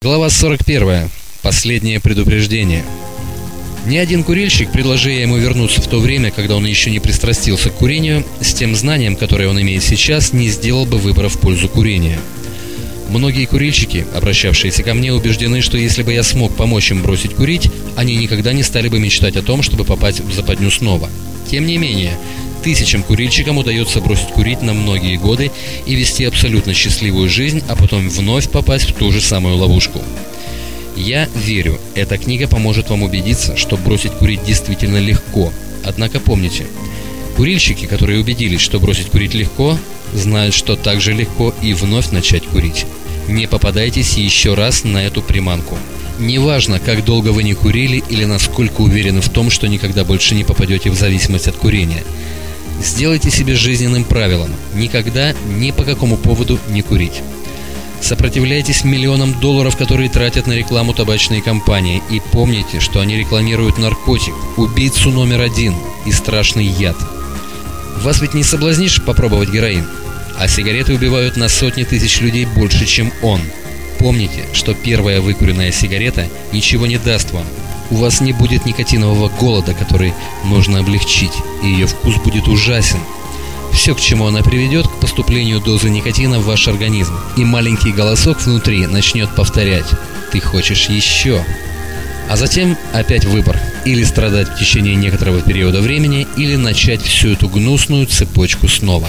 Глава 41. Последнее предупреждение. Ни один курильщик, предложи ему вернуться в то время, когда он еще не пристрастился к курению, с тем знанием, которое он имеет сейчас, не сделал бы выбора в пользу курения. Многие курильщики, обращавшиеся ко мне, убеждены, что если бы я смог помочь им бросить курить, они никогда не стали бы мечтать о том, чтобы попасть в западню снова. Тем не менее, Тысячам курильщикам удается бросить курить на многие годы и вести абсолютно счастливую жизнь, а потом вновь попасть в ту же самую ловушку. Я верю, эта книга поможет вам убедиться, что бросить курить действительно легко. Однако помните, курильщики, которые убедились, что бросить курить легко, знают, что так же легко и вновь начать курить. Не попадайтесь еще раз на эту приманку. Неважно, как долго вы не курили или насколько уверены в том, что никогда больше не попадете в зависимость от курения – Сделайте себе жизненным правилом никогда ни по какому поводу не курить. Сопротивляйтесь миллионам долларов, которые тратят на рекламу табачные компании, и помните, что они рекламируют наркотик, убийцу номер один и страшный яд. Вас ведь не соблазнишь попробовать героин? А сигареты убивают на сотни тысяч людей больше, чем он. Помните, что первая выкуренная сигарета ничего не даст вам, у вас не будет никотинового голода, который нужно облегчить, и ее вкус будет ужасен. Все, к чему она приведет, к поступлению дозы никотина в ваш организм. И маленький голосок внутри начнет повторять «Ты хочешь еще?». А затем опять выбор. Или страдать в течение некоторого периода времени, или начать всю эту гнусную цепочку снова.